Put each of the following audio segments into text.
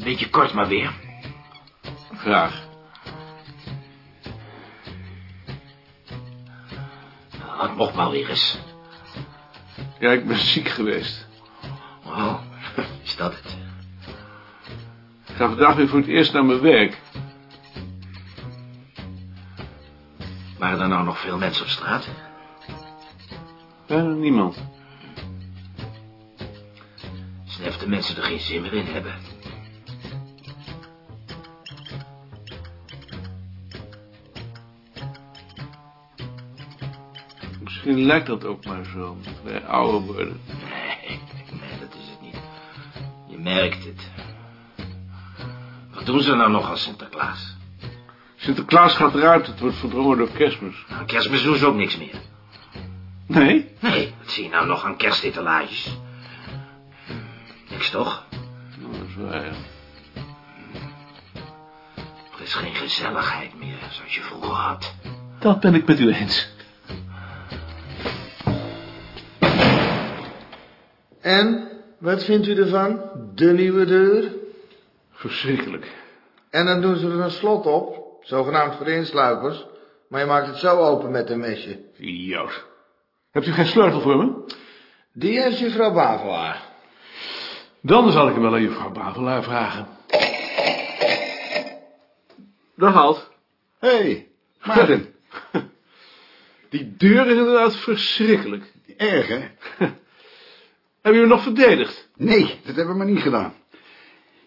Een beetje kort maar weer. Graag. Wat mocht maar weer eens. Ja, ik ben ziek geweest. Oh, is dat het? Ik ga vandaag weer voor het eerst naar mijn werk. Waren er nou nog veel mensen op straat? Bijna niemand. Snef de mensen er geen zin meer in hebben. Misschien lijkt dat ook maar zo, dat wij ouder worden. Nee, nee, dat is het niet. Je merkt het. Wat doen ze nou nog als Sinterklaas? Sinterklaas gaat eruit, het wordt verdrongen door kerstmis. Aan kerstmis doen ze ook niks meer. Nee? Nee, wat zie je nou nog aan kerstetalages? Niks toch? Nou, dat is waar, ja. Er is geen gezelligheid meer, zoals je vroeger had. Dat ben ik met u eens. En, wat vindt u ervan? De nieuwe deur? Verschrikkelijk. En dan doen ze er een slot op, zogenaamd voor insluipers. Maar je maakt het zo open met een mesje. Idioot. Hebt u geen sleutel voor me? Die heeft juffrouw Bavelaar. Dan zal ik hem wel aan juffrouw Bavelaar vragen. Dag, Halt. Hé, hey, Maarten. Die deur is inderdaad verschrikkelijk. Erg, hè? Heb je hem nog verdedigd? Nee, dat hebben we maar niet gedaan.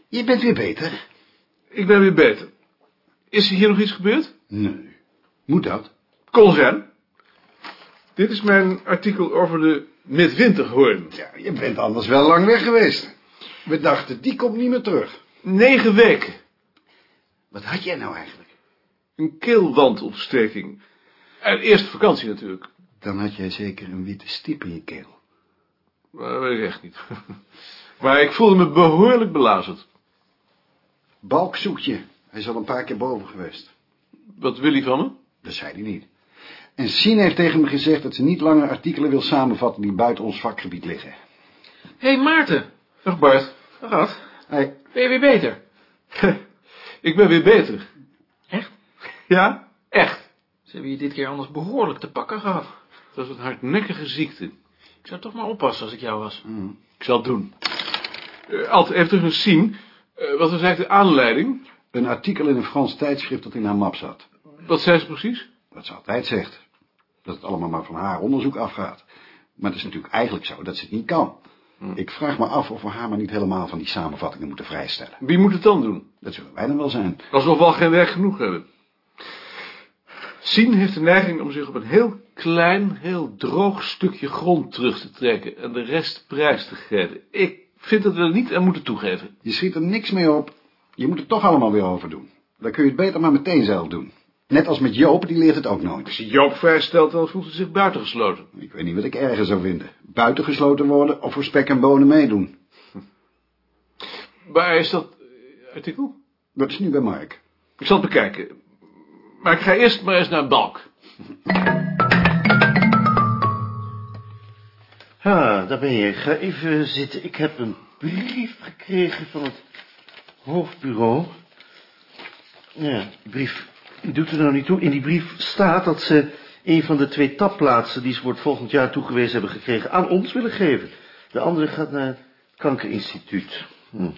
Je bent weer beter. Ik ben weer beter. Is er hier nog iets gebeurd? Nee. Moet dat? Kon zijn. Dit is mijn artikel over de midwinterhoorn. Ja, je bent anders wel lang weg geweest. We dachten, die komt niet meer terug. Negen weken. Wat had jij nou eigenlijk? Een keelwandontsteking. En eerste vakantie natuurlijk. Dan had jij zeker een witte stip in je keel. Maar dat weet ik echt niet. Maar ik voelde me behoorlijk belazerd. Balk zoekt je. Hij is al een paar keer boven geweest. Wat wil hij van me? Dat zei hij niet. En Sien heeft tegen me gezegd dat ze niet langer artikelen wil samenvatten die buiten ons vakgebied liggen. Hé, hey, Maarten. Dag Bart. Dag, Ad. Ben je weer beter? Ik ben weer beter. Echt? Ja, echt. Ze hebben je dit keer anders behoorlijk te pakken gehad. Het was een hardnekkige ziekte. Ik zou toch maar oppassen als ik jou was. Ik zal het doen. Uh, altijd even terug naar Sien. Uh, wat was eigenlijk de aanleiding? een artikel in een Frans tijdschrift dat in haar map zat. Wat zei ze precies? Wat ze altijd zegt. Dat het allemaal maar van haar onderzoek afgaat. Maar het is natuurlijk eigenlijk zo dat ze het niet kan. Ik vraag me af of we haar maar niet helemaal van die samenvattingen moeten vrijstellen. Wie moet het dan doen? Dat zullen wij dan wel zijn. Alsof we al geen werk genoeg hebben. Sien heeft de neiging om zich op een heel klein, heel droog stukje grond terug te trekken en de rest prijs te geven. Ik vind dat we er niet aan moeten toegeven. Je schiet er niks mee op. Je moet het toch allemaal weer over doen. Dan kun je het beter maar meteen zelf doen. Net als met Joop, die leert het ook nooit. Als je Joop vrijstelt, dan voelt hij zich buitengesloten. Ik weet niet wat ik erger zou vinden. Buitengesloten worden of voor spek en bonen meedoen. Waar is dat eh, artikel? Dat is nu bij Mark. Ik zal het bekijken. Maar ik ga eerst maar eens naar Balk. Ha, daar ben je. Ga even zitten. Ik heb een brief gekregen van het hoofdbureau. Ja, die brief die doet er nou niet toe. In die brief staat dat ze een van de twee tapplaatsen die ze voor het volgend jaar toegewezen hebben gekregen aan ons willen geven. De andere gaat naar het kankerinstituut. Hm.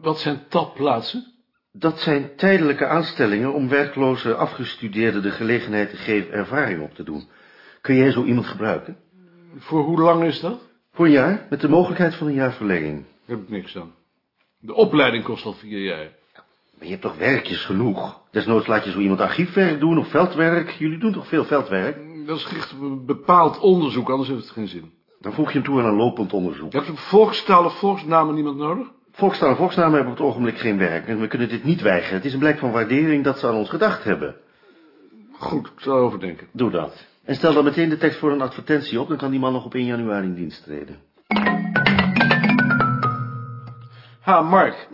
Wat zijn tapplaatsen? Dat zijn tijdelijke aanstellingen om werkloze afgestudeerden de gelegenheid te geven ervaring op te doen. Kun jij zo iemand gebruiken? Voor hoe lang is dat? Voor een jaar, met de mogelijkheid van een jaar verlenging. Daar heb ik niks aan. De opleiding kost al vier jaar. Maar je hebt toch werkjes genoeg? Desnoods laat je zo iemand archiefwerk doen of veldwerk. Jullie doen toch veel veldwerk? Dat is gericht op een bepaald onderzoek, anders heeft het geen zin. Dan voeg je hem toe aan een lopend onderzoek. Je hebt op volkstaal of volksnamen niemand nodig? Volkstaal en volksnamen hebben op het ogenblik geen werk. En we kunnen dit niet weigeren. Het is een blijk van waardering dat ze aan ons gedacht hebben. Goed, ik zal overdenken. Doe dat. En stel dan meteen de tekst voor een advertentie op, dan kan die man nog op 1 januari in dienst treden. Ha, Mark.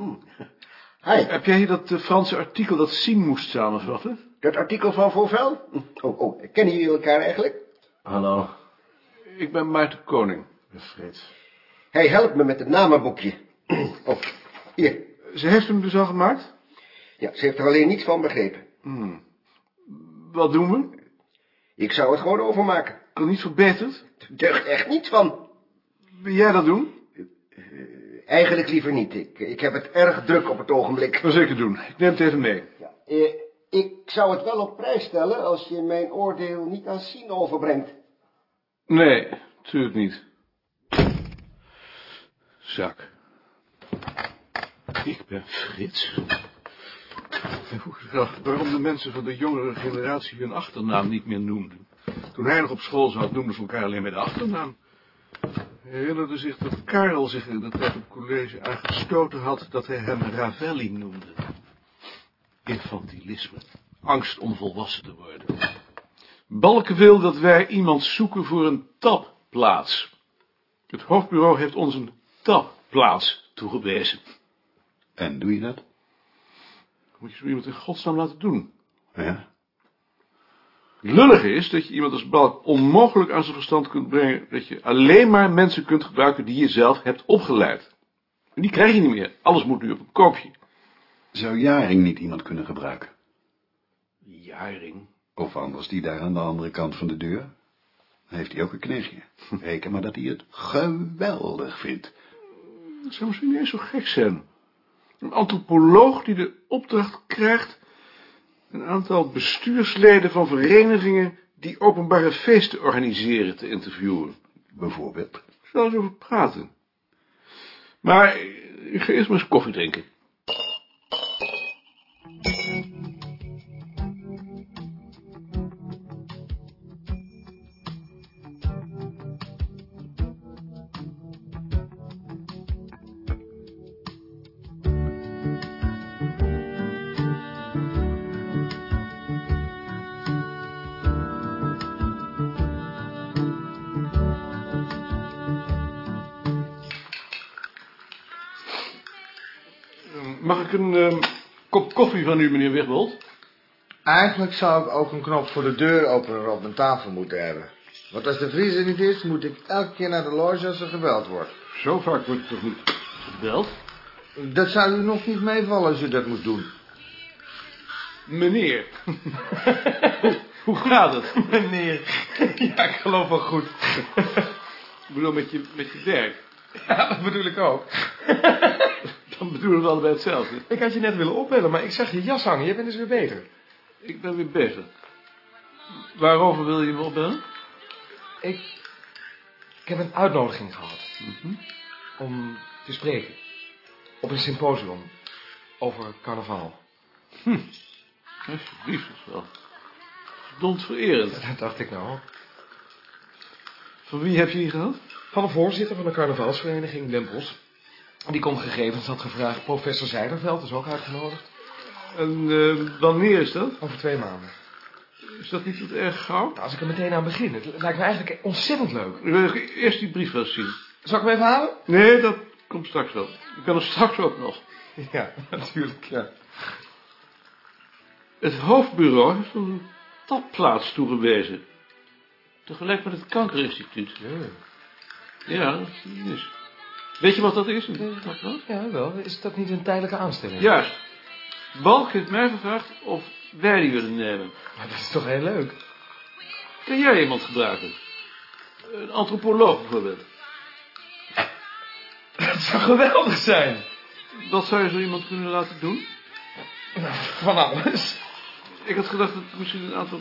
Hi, Heb jij dat eh, Franse artikel dat Sien moest samenvatten? dat artikel van Vauvel? Oh, oh, kennen jullie elkaar eigenlijk? Hallo. Ik ben Maarten Koning. Hij helpt me met het namenboekje. Oh, hier. Ze heeft hem dus al gemaakt? Ja, ze heeft er alleen niets van begrepen. Wat doen we? Ik zou het gewoon overmaken. Kan niet verbeterd? Er deugt echt niets van. Wil jij dat doen? Eigenlijk liever niet. Ik, ik heb het erg druk op het ogenblik. Dat zeker doen. Ik neem het even mee. Ja, eh, ik zou het wel op prijs stellen als je mijn oordeel niet aan Sien overbrengt. Nee, natuurlijk niet. Zak. Ik ben Frits. Waarom de mensen van de jongere generatie hun achternaam niet meer noemden. Toen hij nog op school zat, noemden ze elkaar alleen met de achternaam. Hij herinnerde zich dat Karel zich in de tijd op college aangestoten had dat hij hem Ravelli noemde. Infantilisme. Angst om volwassen te worden. Balken wil dat wij iemand zoeken voor een tapplaats. Het hoofdbureau heeft ons een tapplaats toegewezen. En doe je dat? Moet je zo iemand in godsnaam laten doen? Ja. Het lullige is dat je iemand als Balk onmogelijk aan zijn verstand kunt brengen dat je alleen maar mensen kunt gebruiken die je zelf hebt opgeleid. En die krijg je niet meer. Alles moet nu op een koopje. Zou Jaring niet iemand kunnen gebruiken? Jaring. Of anders die daar aan de andere kant van de deur? Dan heeft hij ook een knechtje. Reken maar dat hij het geweldig vindt. Dat zou misschien niet eens zo gek zijn. Een antropoloog die de opdracht krijgt een aantal bestuursleden van verenigingen die openbare feesten organiseren te interviewen. Bijvoorbeeld. Ik zal eens over praten. Maar ik ga eerst maar eens koffie drinken. Mag ik een ehm, kop koffie van u, meneer Wigbold? Eigenlijk zou ik ook een knop voor de deuropener op mijn tafel moeten hebben. Want als de vriezer niet is, moet ik elke keer naar de loge als er gebeld wordt. Zo vaak wordt het toch niet gebeld? Dat zou u nog niet meevallen als u dat moet doen. Meneer. hoe, hoe gaat het? Meneer. Ja, ik geloof wel goed. Ik bedoel, met je, met je werk. Ja, dat bedoel ik ook. Dan bedoelen we allebei hetzelfde. Ik had je net willen opbellen, maar ik zag je jas hangen. Je bent dus weer beter. Ik ben weer bezig. Waarover wil je me opbellen? Ik, ik heb een uitnodiging gehad. Om te spreken. Op een symposium. Over carnaval. Alsjeblieft, dat is wel verdomd vererend. Dat dacht ik nou. Van wie heb je die gehad? Van de voorzitter van de carnavalsvereniging Lempels. Die kon gegevens had gevraagd. Professor Zijderveld is ook uitgenodigd. En eh, wanneer is dat? Over twee maanden. Is dat niet wat erg gauw? Nou, als ik er meteen aan begin. Het lijkt me eigenlijk ontzettend leuk. Ik wil eerst die brief wel zien. Zal ik hem even halen? Nee, dat komt straks wel. Ik kan er straks ook nog. Ja, natuurlijk, ja. Het hoofdbureau heeft ons een tapplaats toegewezen. Tegelijk met het kankerinstituut. Ja, dat is. Weet je wat dat is? Ja, wel. Is dat niet een tijdelijke aanstelling? Juist. Balk heeft mij gevraagd of wij die willen nemen. Maar dat is toch heel leuk? Kan jij iemand gebruiken? Een antropoloog bijvoorbeeld. Dat zou geweldig zijn. Wat zou je zo iemand kunnen laten doen? Van alles. Ik had gedacht dat misschien een aantal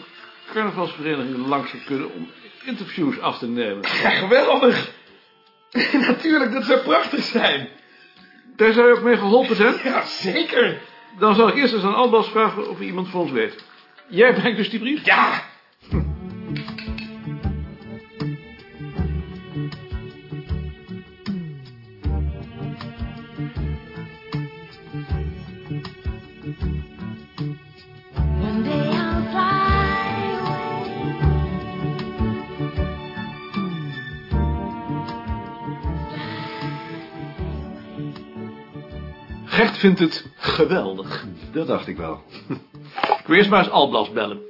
carnavalsverenigingen langs zou kunnen om interviews af te nemen. Ja, geweldig. Natuurlijk, dat zou prachtig zijn. Daar zou je ook mee geholpen zijn? Ja, zeker. Dan zal ik eerst eens aan Albas vragen of iemand voor ons weet. Jij brengt dus die brief? Ja. vindt het geweldig. Dat dacht ik wel. Ik wil eerst maar eens Alblas bellen.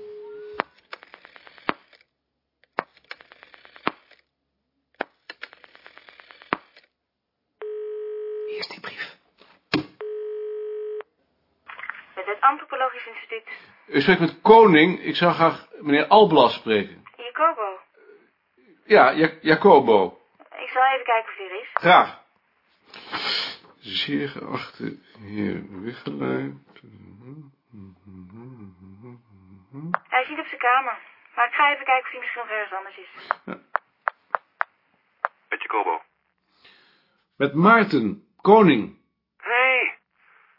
Eerst die brief. Technologisch Instituut. U spreekt met Koning. Ik zou graag meneer Alblas spreken. Jacobo. Ja, Ja- Jacobo. Ik zal even kijken of hij er is. Graag. Zeer geachte heer Wichelaar. Hij is niet op zijn kamer. Maar ik ga even kijken of hij misschien nog ergens anders is. Met Jacobo. Met Maarten, Koning. Hey.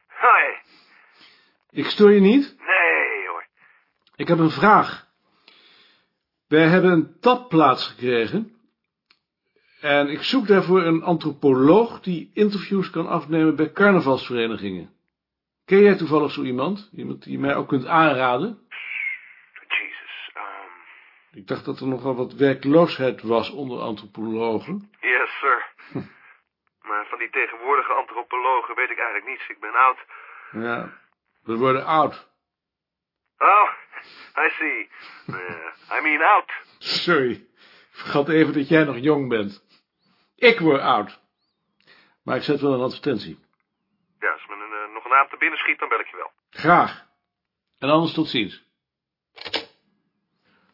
Hoi. Ik stoor je niet? Nee hoor. Ik heb een vraag. Wij hebben een tapplaats gekregen. En ik zoek daarvoor een antropoloog die interviews kan afnemen bij carnavalsverenigingen. Ken jij toevallig zo iemand? Iemand die je mij ook kunt aanraden? Jesus. Um, Ik dacht dat er nogal wat werkloosheid was onder antropologen. yes sir. maar van die tegenwoordige antropologen weet ik eigenlijk niets. Ik ben oud. Ja, we worden oud. Oh, I see. Yeah, I mean oud. Sorry, ik vergat even dat jij nog jong bent. Ik word oud. Maar ik zet wel een advertentie. Ja, als me een, eh, nog een naam te binnen schiet, dan bel ik je wel. Graag. En anders tot ziens.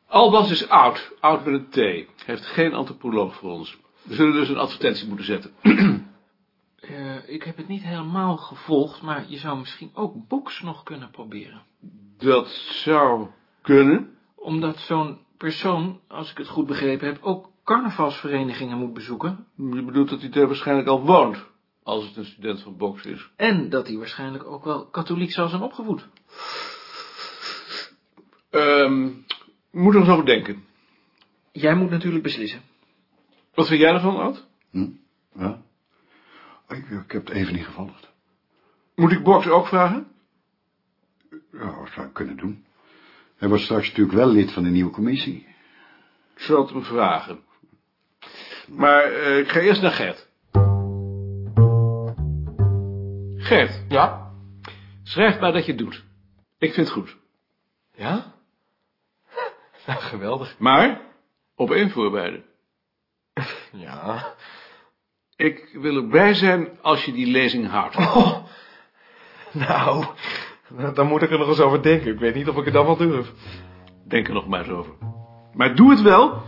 Albas is oud, oud met een T. Heeft geen antropoloog voor ons. We zullen dus een advertentie moeten zetten. Eh, ik heb het niet helemaal gevolgd, maar je zou misschien ook box nog kunnen proberen. Dat zou kunnen. Omdat zo'n persoon, als ik het goed begrepen heb, ook carnavalsverenigingen moet bezoeken. Je bedoelt dat hij daar waarschijnlijk al woont. Als het een student van Box is. En dat hij waarschijnlijk ook wel katholiek zal zijn opgevoed. Ehm, moet er eens over denken. Jij moet natuurlijk beslissen. Wat vind jij ervan, Ad? Hm? Ja? Ik, ik heb het even niet gevolgd. Moet ik Box ook vragen? Ja, dat zou ik kunnen doen. Hij wordt straks natuurlijk wel lid van de nieuwe commissie. Ik zal het hem vragen. Maar eh, ik ga eerst naar Gert. Gert, Ja? schrijf maar dat je het doet. Ik vind het goed. Ja? Nou, geweldig. Maar, op één voorwaarde. Ja. Ik wil erbij zijn als je die lezing houdt. Oh. Nou, dan moet ik er nog eens over denken. Ik weet niet of ik het dan wel durf. Denk er nog maar eens over. Maar doe het wel,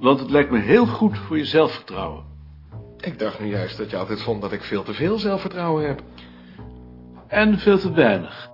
want het lijkt me heel goed voor je zelfvertrouwen. Ik dacht nu juist dat je altijd vond dat ik veel te veel zelfvertrouwen heb. En veel te weinig.